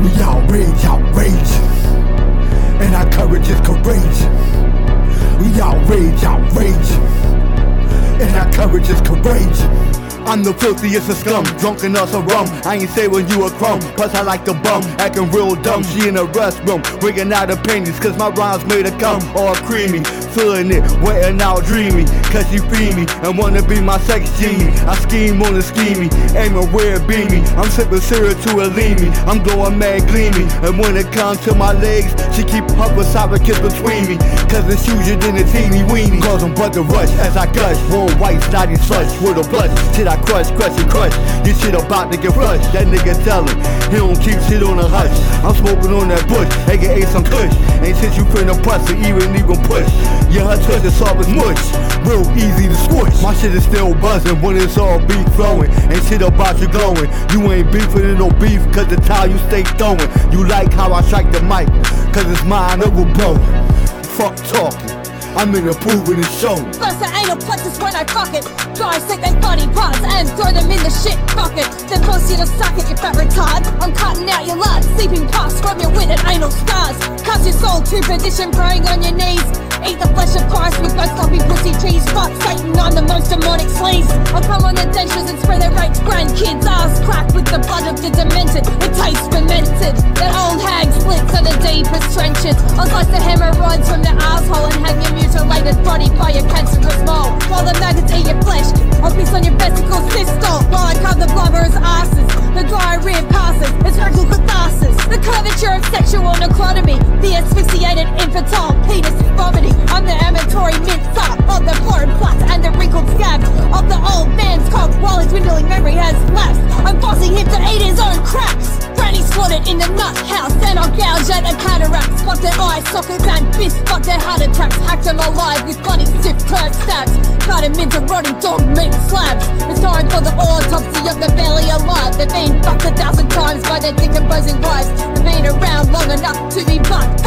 We outrage, outrage. And our courage is courage. We outrage, outrage. And our courage is courage. I'm the filthiest of scum, drunk enough of rum. I ain't say when you a crumb, plus I like the bum, acting real dumb. She in a rest room, wigging out panties, cause my rhymes made her come all creamy. Feeling it, waiting out dreamy, cause she free me and wanna be my sex genie. I scheme on the scheming, aiming where it be me. I'm sipping syrup to a me. I'm going mad gleamy, and when it comes to my legs, she keep her sour kiss between me. Cause it's huger than a teeny weenie. Cause I'm but the rush as I gush, warm white snotty slush with a blush. Shit I crush, crush and crush. This shit about to get flushed. That nigga tellin', he don't keep shit on a hush. I'm smoking on that bush, aka some kush. Ain't since you couldn't press or even even push. Touch is soft as mush. Real easy to squish. My shit is still buzzing when it's all beef flowing. Ain't shit about you glowing. You ain't beefing in no beef, cause the towel you stay throwing. You like how I strike the mic, cause it's mine, blow. Fuck talking. I'm in pool with it's shown. First the anal plexus when I fuck it. Dissect their body parts and throw them shit bucket. Then force you to it, you fat retard. I'm cutting out your lard, sleeping past from your wit and anal scars. Cast your soul to perdition, praying on your knees. Eat the flesh of Christ with no sloppy pussy cheese. Fuck Satan, I'm the most demonic sleaze. I'll come on the dentures and spray their raped grandkids' ass crack with the blood of the demented. It tastes fermented. That old hag splits are the deepest trenches. I'll slice the hemorrhoids from the asshole and hang your mutilated body by your cancerous mole. While the maggots eat your flesh, I'll piss on your vesicles sexual necrotomy. The asphyxiated infantile penis vomiting. I'm the amatory mincer of the foreign plots and the wrinkled scabs of the old man's cock while his dwindling memory has lapsed. I'm forcing him to eat his own cracks. Granny slaughtered in the nut house, then I'll gouge at the cataracts. Fuck their eye sockets and fist, fuck their heart attacks. Hacked them alive with bloody stiff curved stabs. Dog meat slabs. It's time for the autopsy of the belly alive. They've been fucked a thousand times by their decomposing wives. They've been around long enough to be fucked